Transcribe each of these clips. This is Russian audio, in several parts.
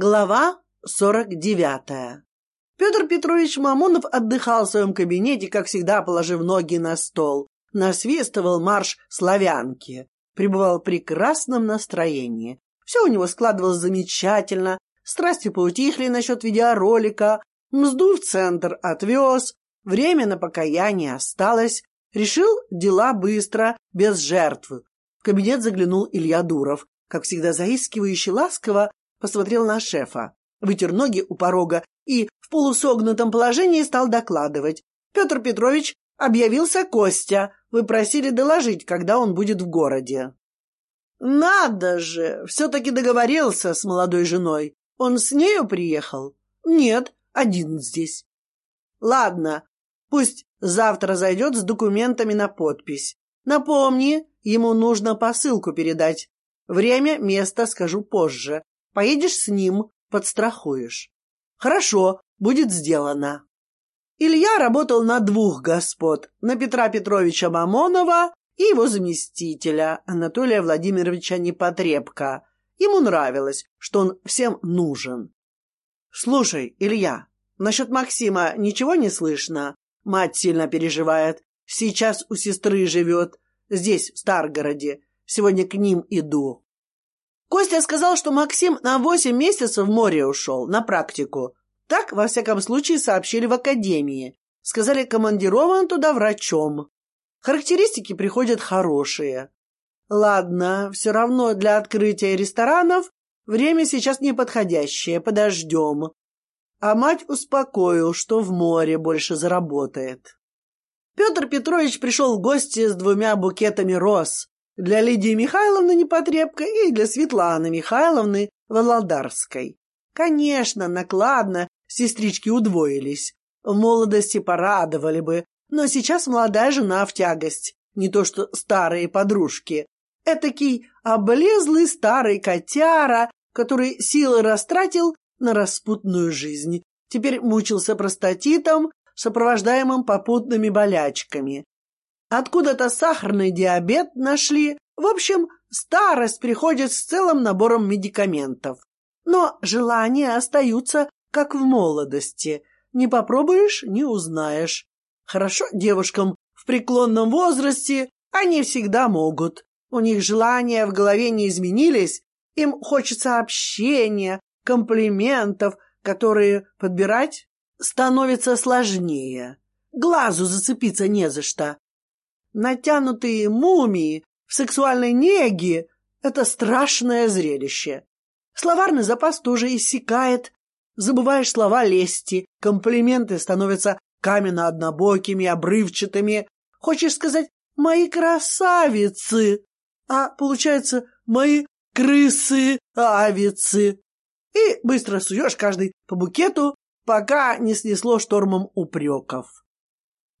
Глава сорок девятая. Петр Петрович Мамонов отдыхал в своем кабинете, как всегда, положив ноги на стол. Насвистывал марш славянки. Пребывал в прекрасном настроении. Все у него складывалось замечательно. Страсти поутихли насчет видеоролика. Мзду в центр отвез. Время на покаяние осталось. Решил дела быстро, без жертв. В кабинет заглянул Илья Дуров. Как всегда заискивающе ласково посмотрел на шефа, вытер ноги у порога и в полусогнутом положении стал докладывать. «Петр Петрович, объявился Костя. Вы просили доложить, когда он будет в городе». «Надо же! Все-таки договорился с молодой женой. Он с нею приехал?» «Нет, один здесь». «Ладно, пусть завтра зайдет с документами на подпись. Напомни, ему нужно посылку передать. Время, место скажу позже. Поедешь с ним, подстрахуешь. Хорошо, будет сделано. Илья работал на двух господ, на Петра Петровича Мамонова и его заместителя Анатолия Владимировича Непотребка. Ему нравилось, что он всем нужен. «Слушай, Илья, насчет Максима ничего не слышно? Мать сильно переживает. Сейчас у сестры живет. Здесь, в Старгороде. Сегодня к ним иду». Костя сказал, что Максим на восемь месяцев в море ушел, на практику. Так, во всяком случае, сообщили в академии. Сказали, командирован туда врачом. Характеристики приходят хорошие. Ладно, все равно для открытия ресторанов время сейчас неподходящее, подождем. А мать успокоил, что в море больше заработает. Петр Петрович пришел в гости с двумя букетами роз, для Лидии Михайловны Непотребко и для Светланы Михайловны Володарской. Конечно, накладно сестрички удвоились. В молодости порадовали бы, но сейчас молодая жена в тягость, не то что старые подружки. Этакий облезлый старый котяра, который силы растратил на распутную жизнь. Теперь мучился простатитом, сопровождаемым попутными болячками. Откуда-то сахарный диабет нашли. В общем, старость приходит с целым набором медикаментов. Но желания остаются, как в молодости. Не попробуешь — не узнаешь. Хорошо девушкам в преклонном возрасте они всегда могут. У них желания в голове не изменились. Им хочется общения, комплиментов, которые подбирать становится сложнее. Глазу зацепиться не за что. Натянутые мумии в сексуальной неге — это страшное зрелище. Словарный запас тоже иссякает. Забываешь слова лести, комплименты становятся каменно-однобокими, обрывчатыми. Хочешь сказать «мои красавицы», а получается «мои крысы-авицы». И быстро суешь каждый по букету, пока не снесло штормом упреков.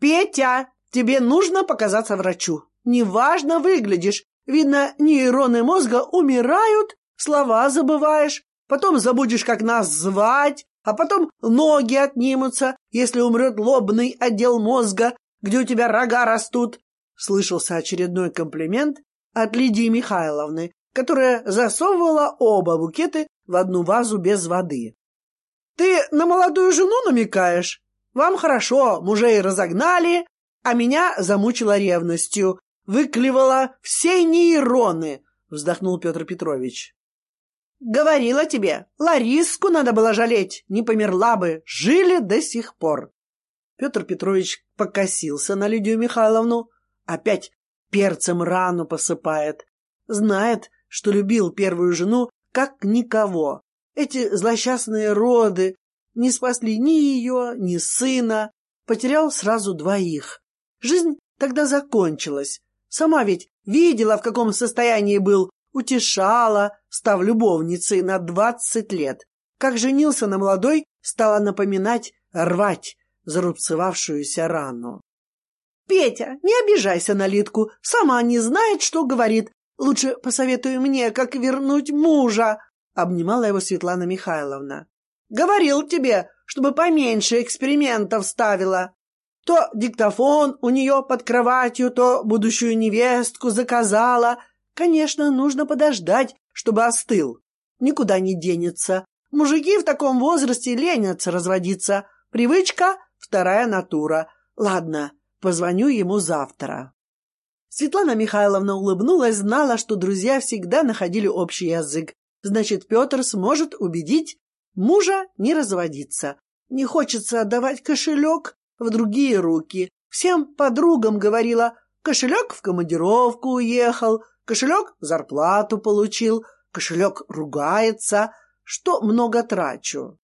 «Петя, Тебе нужно показаться врачу. Неважно выглядишь. Видно, нейроны мозга умирают, слова забываешь, потом забудешь, как нас звать, а потом ноги отнимутся, если умрет лобный отдел мозга, где у тебя рога растут. Слышался очередной комплимент от Лидии Михайловны, которая засовывала оба букеты в одну вазу без воды. «Ты на молодую жену намекаешь? Вам хорошо, мужей разогнали, а меня замучила ревностью, выклевала все нейроны, вздохнул Петр Петрович. Говорила тебе, Лариску надо было жалеть, не померла бы, жили до сих пор. Петр Петрович покосился на Лидию Михайловну, опять перцем рану посыпает. Знает, что любил первую жену как никого. Эти злосчастные роды не спасли ни ее, ни сына. Потерял сразу двоих. Жизнь тогда закончилась. Сама ведь видела, в каком состоянии был, утешала, став любовницей на двадцать лет. Как женился на молодой, стала напоминать рвать зарубцевавшуюся рану. «Петя, не обижайся на Литку, сама не знает, что говорит. Лучше посоветуй мне, как вернуть мужа», — обнимала его Светлана Михайловна. «Говорил тебе, чтобы поменьше экспериментов ставила». То диктофон у нее под кроватью, то будущую невестку заказала. Конечно, нужно подождать, чтобы остыл. Никуда не денется. Мужики в таком возрасте ленятся разводиться. Привычка — вторая натура. Ладно, позвоню ему завтра. Светлана Михайловна улыбнулась, знала, что друзья всегда находили общий язык. Значит, Петр сможет убедить мужа не разводиться. Не хочется отдавать кошелек в другие руки. Всем подругам говорила, кошелек в командировку уехал, кошелек зарплату получил, кошелек ругается, что много трачу.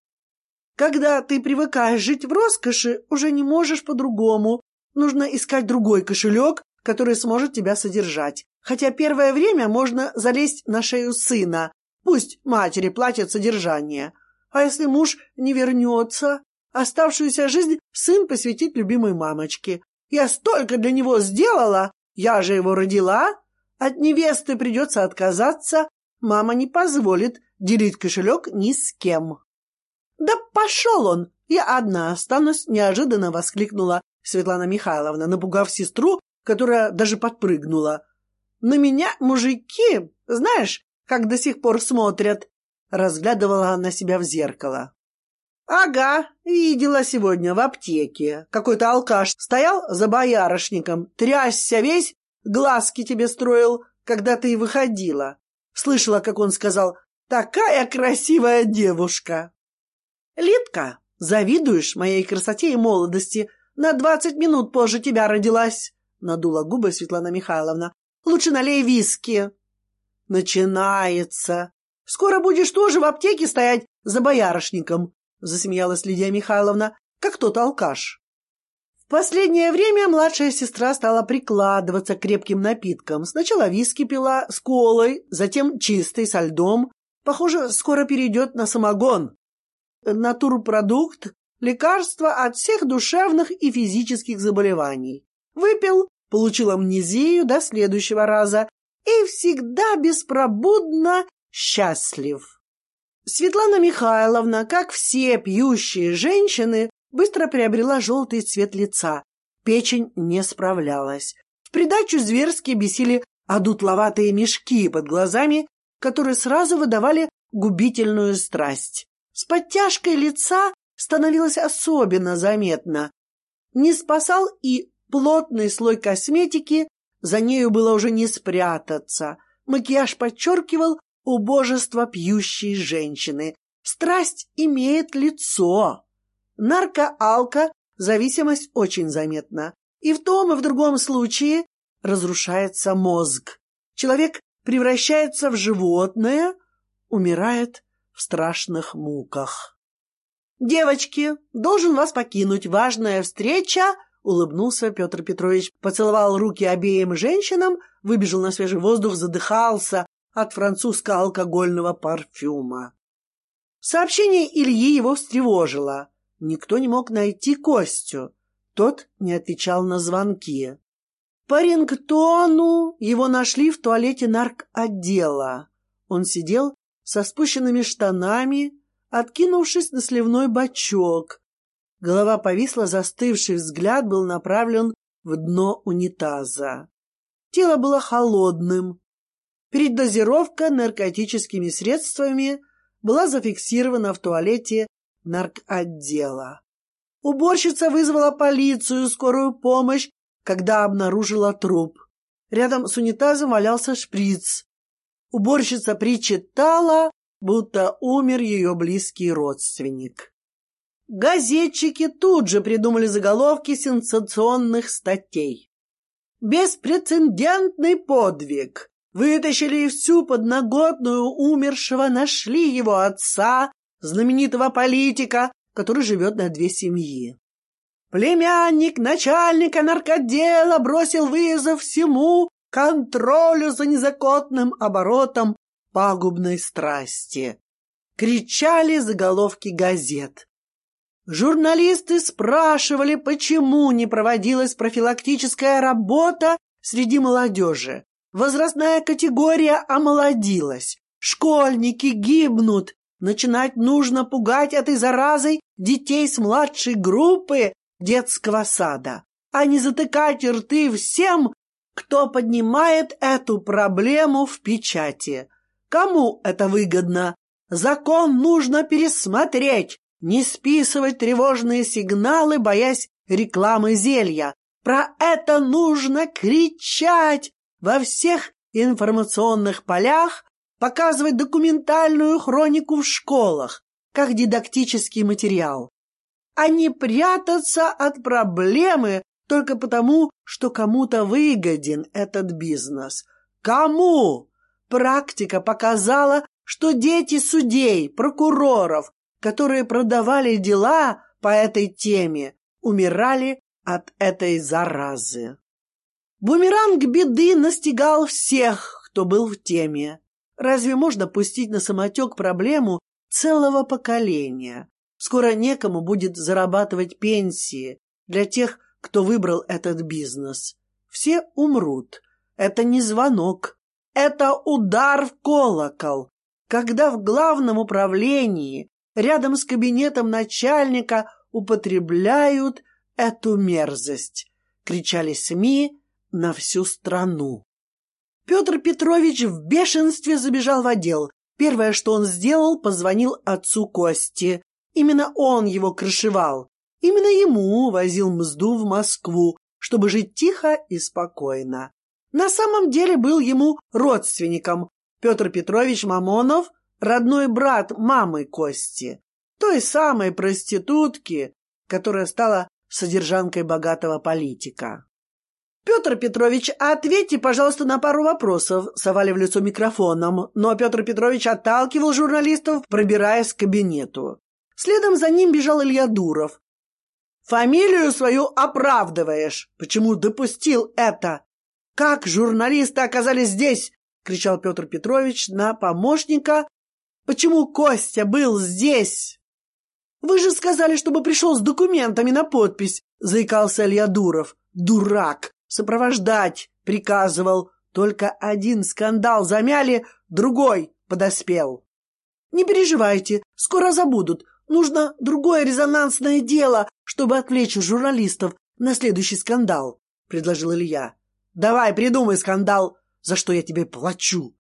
Когда ты привыкаешь жить в роскоши, уже не можешь по-другому. Нужно искать другой кошелек, который сможет тебя содержать. Хотя первое время можно залезть на шею сына. Пусть матери платят содержание. А если муж не вернется? Оставшуюся жизнь сын посвятит любимой мамочке. Я столько для него сделала, я же его родила. От невесты придется отказаться. Мама не позволит делить кошелек ни с кем. «Да пошел он! Я одна останусь!» — неожиданно воскликнула Светлана Михайловна, напугав сестру, которая даже подпрыгнула. «На меня мужики, знаешь, как до сих пор смотрят!» Разглядывала она себя в зеркало. «Ага, видела сегодня в аптеке. Какой-то алкаш стоял за боярышником, трясся весь, глазки тебе строил, когда ты выходила. Слышала, как он сказал «Такая красивая девушка!» «Литка, завидуешь моей красоте и молодости? На двадцать минут позже тебя родилась!» Надула губы Светлана Михайловна. «Лучше налей виски!» «Начинается! Скоро будешь тоже в аптеке стоять за боярышником!» Засмеялась Лидия Михайловна, как тот алкаш. В последнее время младшая сестра стала прикладываться к крепким напиткам. Сначала виски пила с колой, затем чистый, со льдом. Похоже, скоро перейдет на самогон натурпродукт, лекарство от всех душевных и физических заболеваний. Выпил, получил амнезию до следующего раза и всегда беспробудно счастлив. Светлана Михайловна, как все пьющие женщины, быстро приобрела желтый цвет лица. Печень не справлялась. В придачу зверски бесили одутловатые мешки под глазами, которые сразу выдавали губительную страсть. С подтяжкой лица становилось особенно заметно. Не спасал и плотный слой косметики, за нею было уже не спрятаться. Макияж подчеркивал убожество пьющей женщины. Страсть имеет лицо. Наркоалка зависимость очень заметна. И в том, и в другом случае разрушается мозг. Человек превращается в животное, умирает в страшных муках. «Девочки, должен вас покинуть. Важная встреча!» — улыбнулся Петр Петрович, поцеловал руки обеим женщинам, выбежал на свежий воздух, задыхался от французского алкогольного парфюма. Сообщение Ильи его встревожило. Никто не мог найти Костю. Тот не отвечал на звонки. По рингтону его нашли в туалете наркотдела. Он сидел со спущенными штанами, откинувшись на сливной бачок. Голова повисла, застывший взгляд был направлен в дно унитаза. Тело было холодным. Передозировка наркотическими средствами была зафиксирована в туалете наркотдела. Уборщица вызвала полицию, скорую помощь, когда обнаружила труп. Рядом с унитазом валялся шприц. Уборщица причитала, будто умер ее близкий родственник. Газетчики тут же придумали заголовки сенсационных статей. Беспрецедентный подвиг. Вытащили всю подноготную умершего, нашли его отца, знаменитого политика, который живет на две семьи. Племянник начальника наркодела бросил вызов всему контролю за незаконным оборотом пагубной страсти. Кричали заголовки газет. Журналисты спрашивали, почему не проводилась профилактическая работа среди молодежи. Возрастная категория омолодилась. Школьники гибнут. Начинать нужно пугать этой заразой детей с младшей группы детского сада, а не затыкать рты всем, кто поднимает эту проблему в печати. Кому это выгодно? Закон нужно пересмотреть, не списывать тревожные сигналы, боясь рекламы зелья. Про это нужно кричать во всех информационных полях, показывать документальную хронику в школах, как дидактический материал, а не прятаться от проблемы только потому, что кому-то выгоден этот бизнес. Кому? Практика показала, что дети судей, прокуроров, которые продавали дела по этой теме, умирали от этой заразы. Бумеранг беды настигал всех, кто был в теме. Разве можно пустить на самотек проблему целого поколения? Скоро некому будет зарабатывать пенсии для тех, кто выбрал этот бизнес. Все умрут. Это не звонок. Это удар в колокол. Когда в главном управлении, рядом с кабинетом начальника, употребляют эту мерзость, кричали СМИ на всю страну. Петр Петрович в бешенстве забежал в отдел. Первое, что он сделал, позвонил отцу Кости. Именно он его крышевал. Именно ему возил мзду в Москву, чтобы жить тихо и спокойно. На самом деле был ему родственником. Петр Петрович Мамонов – родной брат мамы Кости, той самой проститутки, которая стала содержанкой богатого политика. «Петр Петрович, ответьте, пожалуйста, на пару вопросов», — совали в лицо микрофоном, но Петр Петрович отталкивал журналистов, пробираясь к кабинету. Следом за ним бежал Илья Дуров. Фамилию свою оправдываешь. Почему допустил это? Как журналисты оказались здесь? кричал Петр Петрович на помощника. Почему Костя был здесь? Вы же сказали, чтобы пришел с документами на подпись, заикался Илья Дуров. Дурак, сопровождать приказывал. Только один скандал замяли, другой подоспел. Не переживайте, скоро забудут. Нужно другое резонансное дело, чтобы отвлечь журналистов на следующий скандал, — предложил Илья. — Давай, придумай скандал, за что я тебе плачу.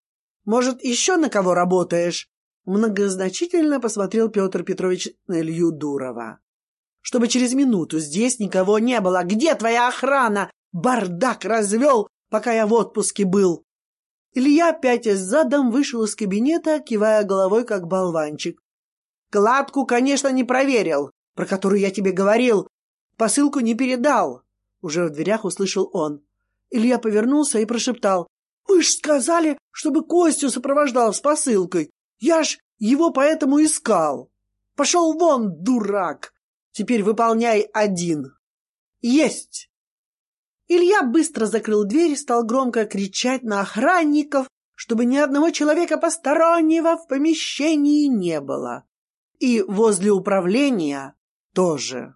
Может, еще на кого работаешь? Многозначительно посмотрел Петр Петрович на Илью Дурова. Чтобы через минуту здесь никого не было. Где твоя охрана? Бардак развел, пока я в отпуске был. Илья, пятясь задом, вышел из кабинета, кивая головой, как болванчик. Кладку, конечно, не проверил, про которую я тебе говорил. Посылку не передал. Уже в дверях услышал он. Илья повернулся и прошептал. Вы ж сказали, чтобы Костю сопровождал с посылкой. Я ж его поэтому искал. Пошел вон, дурак. Теперь выполняй один. Есть. Илья быстро закрыл дверь и стал громко кричать на охранников, чтобы ни одного человека постороннего в помещении не было и возле управления тоже.